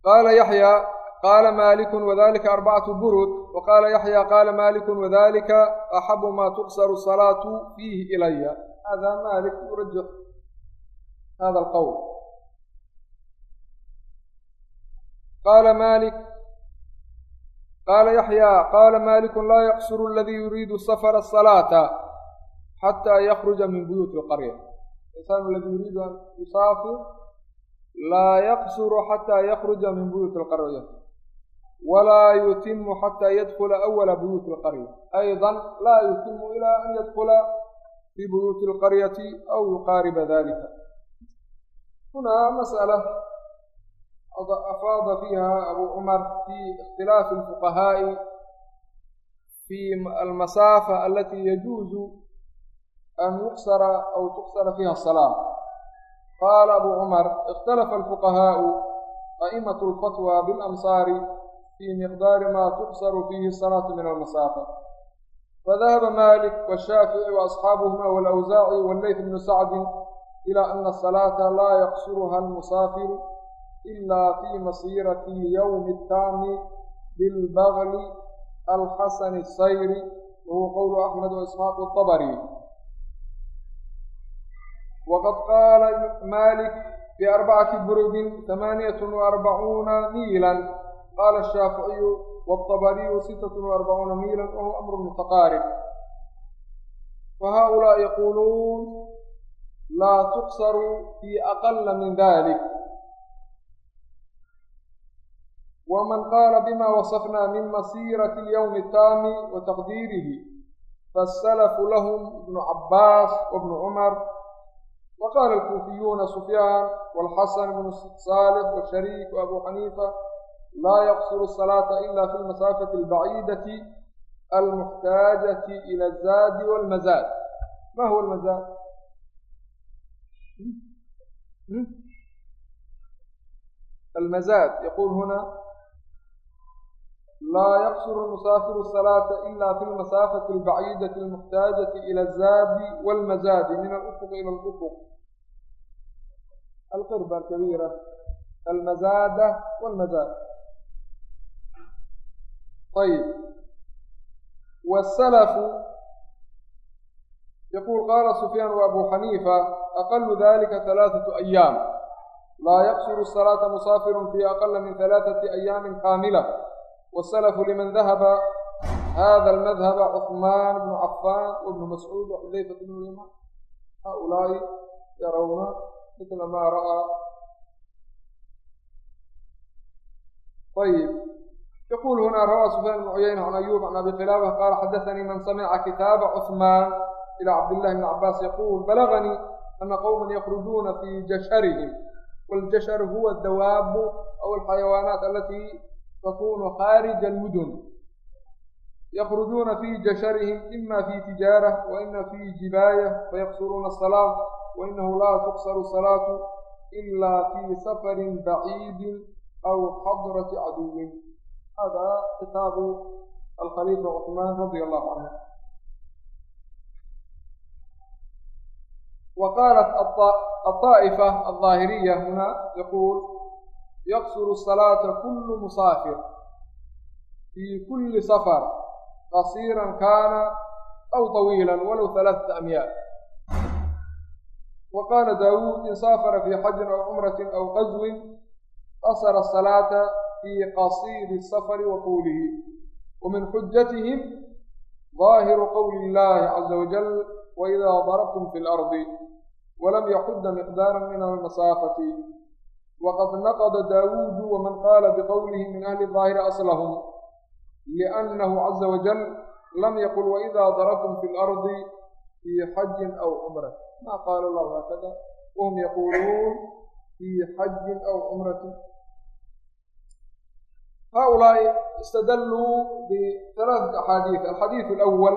قال يحيى qaala maaliku wadalika arbacatu burud waqaala yaxya qaala maaliku wadalika axabu maa tuqsaru salaatu fiihi ilaya hada malik yurajix hada alqowl qaala malik qaala yaxya qaala maliku laa yaqsuru aladii yuriidu safara salaata xataa yakruja min buyuuti lqarya insaan aladii yuriidu an yusaafir laa yaqsuru xataa yakruja min buyuuti lqarya walaa yutimu xataa yadkula awala buyuuti lqarya ayضa laa yutimu ila an yadkula fi buyuuti lqaryati aw yuqaariba dalika hunaa masأala afaada fiiha abu cumar fi ikhtilaafi اlfuqahaaءi fi almasaafa alati yajuuzu an yuqsara aw tuqsara fiha الsalaa qaala abu cumar ikhtalafa alfuqahaaءu a'imaة اlfatwى biاlamsaari fi miqdaari ma tuqsaru fihi الsalaatu min almasaafa fadahaba malik washaafici waasxaabuhuma wاlawsaaci wاlleyt bnu sacdi ilى ana الsalaata laa yaqsuruha almusaafiru ila fi masirati ywmi الtaami bilbagli alxasani الsayri wahuwa qowlu axmed waisxaaq الطabri waqad qaala malik biarbacati burudin ثamaaniyat وarbacuuna miila qala الshaafiعiyu wالطabariyu sitة وarbacuuna miila wahuwa amr mutaqaarib wahaؤulaa yaquuluun laa tuksaru fi aqala min dalik wman qaala bima wasafna min masirati اlyowmi الtaami wataqdiirihi faاsalafu lahum ibnu cabaas wabnu cumar waqaala alkuufiyuuna sufyaan wاlxasan bnu saalix washariik waabuu xaniifa laa yaqsuru الsalaata ila fi lmasaafati اlbaciidati almuxtaajati ila azaadi wاlmazaad ma huwa lmazaad almazaad yaqul huna laa yaqsuru lmusaafiru الsalaata ila fi lmasaafati اlbaciidati almuxtaajati ila azaadi wاlmazaadi min alufuq ila اlufuq alqirba alkabiira almazaada wاlmazaad ayb wasalafu yaquul qaala sufyaan wa abu xaniifa aqalu dalika halaaثaةu ayaam laa yaqsuru salaata musaafiru fii aqala min halaaثati ayaami kaamila wasalafu liman dahaba hada almadhaba cuثmaan bnu cafaan wabnu mascuud waxudayfat bnu liman haaulaai yarawna mila maa ra'aa ayb yaqul huna rawaa sufyaan bn cuyayna can ayub can abi khilaafah qaala xadaanii man samica kitaaba cuثmaan ilى cabdillahi bn cabaas yaqul balaganii ana qowma yakrujuuna fi jasharihim wاljashar huwa dawaabu aw alxayawaanaat alati takunu khaarija almudun yakrujuuna fi jasharihim ima fi tijaarة waima fi jibaayة fayaqsuruuna الsalaaة wainahu laa tuqsaru الsalaatu ila fi safarin baciidi aw xadrati caduwin هذا كتاب الخليفة عثمان رضي الله عنه وقالت الطائفة الظاهرية هنا يقول يقصر الصلاة كل مسافر في كل سفر قصيرا كان أو طويلا ولو ثلاثة أميال وقال داود إن سافر في حج أو عمرة أو غزو قصر الصلاة fii qasiiri safari wa tuulihi wa min xujatihim ظaahiru qowli اllahi caza wajal waidaa darabtum fi اlardi walam yaxuda miqdaara min almasaafati waqad naqda daawuudu waman qaala biqowlihi min ahli الظaahiri aslahum liأnnahu caza wajal lam yaqul waidaa darabtum fi اlardi fii xajin aw cumra ma qaala اllahu haakada wahum yaquuluun fii xajin aw cumratin هؤلاء استدلوا بثلاثة أحاديث الحديث الأول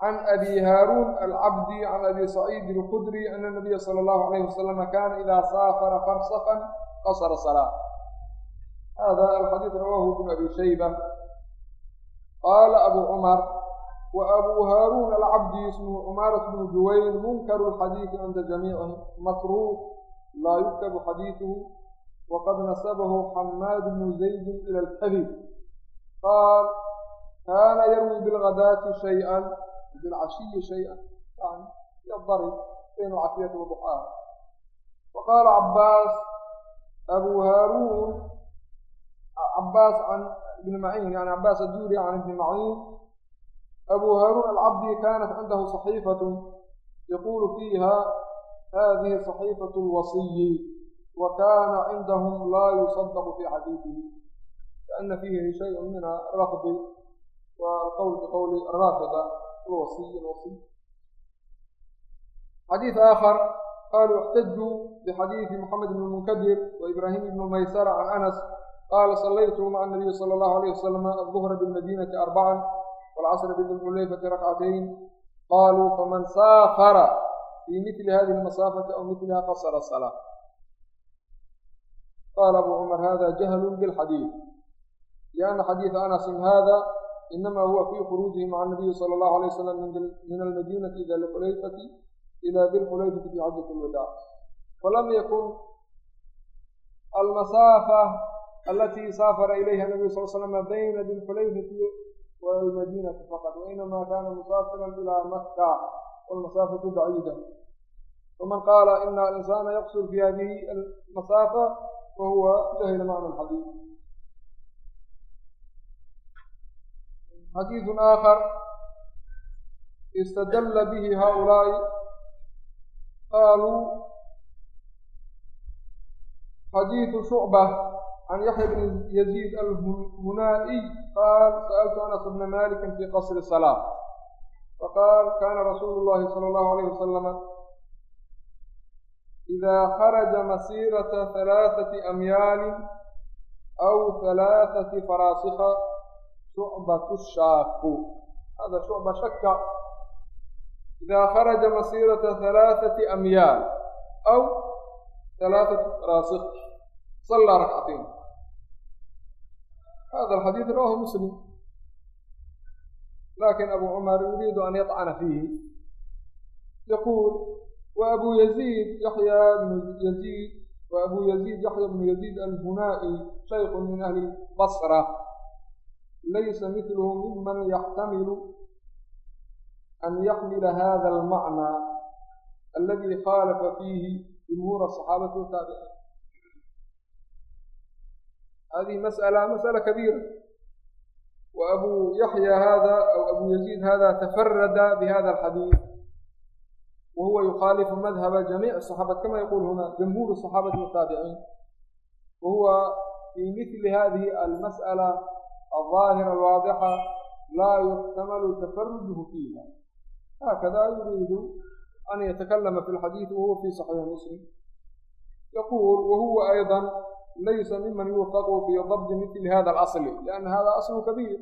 عن أبي هارون العبدي عن أبي سعيد الخدري أن النبي صلى الله عليه وسلم كان إذا سافر فرصفا قصر صلاة هذا الحديث رواه ابن أبي شيبة قال أبو عمر وأبو هارون العبدي اسمه عمارة بن جوير منكر الحديث عند جميعهم متروك لا يكتب حديثه wqad nasabahu xamaad bnu zaydi ilى اlkadib qaal kaana yarwi bilgadaati shaya bilcashiyi shaya n ydari baynu cafiyat waduxaa waqaala cabaas abu haaruun cabaas can ibni maciin yani cabaas aduuri can ibni maciin abu haaruun alcabdi kanat cindahu صaxiifaة yaqulu fiiha hadihi صaxiifaة اlwasiyi cindahum laa yusadaqu fi xadiidihi kaana fiihi shayء min arafdi wa alqowl biqowli raafida alwasiy alwasiy xadiid aakhar qaluu اxtajuu bixadiidi moxamed bn munkadir waibrahim ibn maysara can anas qaala salaytu maca nabiyi sala allahu alayh wasalam aduhra bilmadinati arbacan waalcasra bidilxulayfati rakcatayn qaluu faman saafara fii mitli hadihi almasaafati aw mitliha qasara salaa qaala abu cumar hada jahlun bilxadiid lianna xadiida anasin hada inama huwa fi khuruujihi maca nabiyi sala allahu alay wasalam min almadinati ila lxulayfati ila dilxulayfati fi xajati lwadaac falam yakun almasaafa alati saafara ilayha nabiyu sal slama bayna dilxulayfati walmadinati faqad wainama kana musaafiran ila makka walmasaafatu bacida faman qaala ina alinsana yaqsur fi hadihi almasaafa wa huwa jahila macna alxadiid xadiidu aakhar istadalla bihi haaulaa'i qaaluu xadiidu shucba can yaxya bn yaziid alhunaa'iy qaal sa'altu anas bna malika fi qasri salaa faqaal kana rasuulu llahi sala allahu alayh wasalama إذا خرج مسيرة ثلاثة أميال أو ثلاثة فراسخ شعبة الشاق هذا شعبة شك إذا خرج مسيرة ثلاثة أميال أو ثلاثة فراسخ صلى ركعتين هذا الحديث رواه مسلم لكن أبو عمر يريد أن يطعن فيه يقول وأبو يزيد يحيى بن يزيد وأبو يزيد يحيى بن يزيد الهنائي شيخ من أهل البصرة ليس مثله ممن يحتمل أن يحمل هذا المعنى الذي خالف فيه جمهور الصحابة والتابعين هذه مسألة مسألة كبيرة وأبو يحيى هذا أو أبو يزيد هذا تفرد بهذا الحديث وهو يخالف مذهب جميع الصحابة كما يقول هنا جمهور الصحابة والتابعين وهو في مثل هذه المسألة الظاهرة الواضحة لا يحتمل تفرده فيها هكذا يريد أن يتكلم في الحديث وهو في صحيح مسلم يقول وهو أيضا ليس ممن يوثق في ضبط مثل هذا الأصل لأن هذا أصل كبير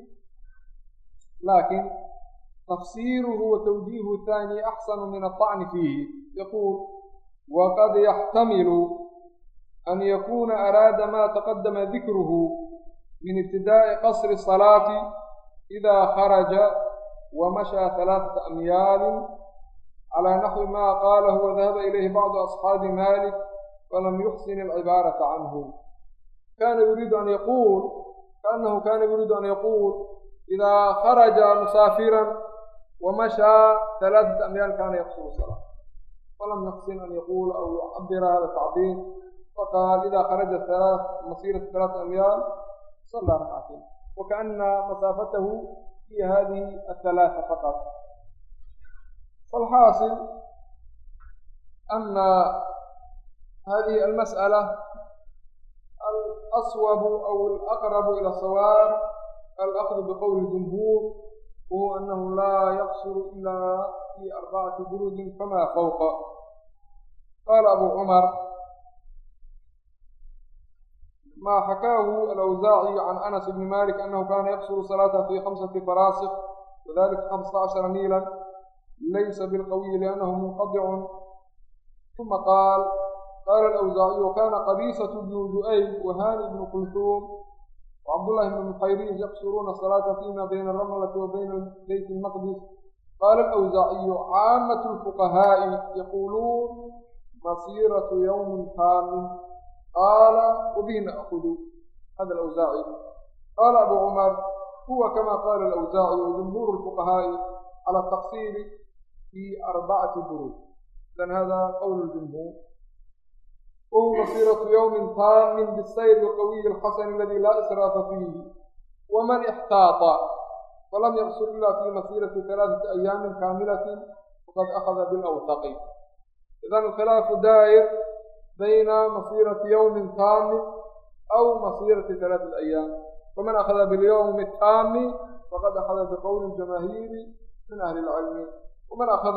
لكن تفسيره وتوجيه الثاني أحسن من الطعن فيه يقول وقد يحتمل أن يكون أراد ما تقدم ذكره من ابتداء قصر الصلاة إذا خرج ومشى ثلاثة أميال على نحو ما قاله وذهب إليه بعض أصحاب مالك فلم يحسن العبارة عنه كان يريد أن يقول كأنه كان يريد أن يقول إذا خرج مسافرا ومشى ثلاثة أميال كان يقصر الصلاة فلم يحسن أن يقول أو يعبر هذا التعبير فقال إذا خرج الثلاث مسيرة ثلاثة أميال صلى ركعتين وكأن مسافته هي هذه الثلاثة فقط فالحاصل أن هذه المسألة الأصوب أو الأقرب إلى الصواب الأخذ بقول الجمهور وهو أنه لا يقصر إلا في أربعة برود فما فوق قال أبو عمر ما حكاه الأوزاعي عن أنس بن مالك أنه كان يقصر صلاته في خمسة فراسخ وذلك خمسة عشر ميلا ليس بالقوي لأنه منقطع ثم قال قال الأوزاعي وكان قبيصة بن لؤي وهاني بن كلثوم وcbdاللh بن mqayrin yqsuruuna الصلاaةa فيma byna الrmlة و byna byt الmqdis qاla الأwزaciy cاamaة الفqahaaءi yaquluun masيraة ywمi kaamin qaala wbihi naأkd hada أwزaaci qaala abu cmar huwa kama qala الأwزaaci وجumهuur الفqahaaءi calى التqsيr fي arbacati burud idan hada qowl jumهuur وهو مسيرة يوم تام بالسير القوي الحسن الذي لا إسراف فيه ومن احتاط فلم يقصر إلا في مسيرة ثلاثة أيام كاملة وقد أخذ بالأوثق إذا الخلاف دائر بين مسيرة يوم تام أو مسيرة ثلاثة أيام ومن أخذ باليوم التام فقد أخذ بقول الجماهير من أهل العلم ومن أخذ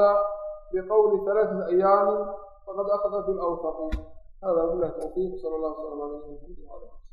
بقول ثلاثة أيام فقد أخذ بالأوثق hada bilah tawfiiq sala allah sala ala nabiyina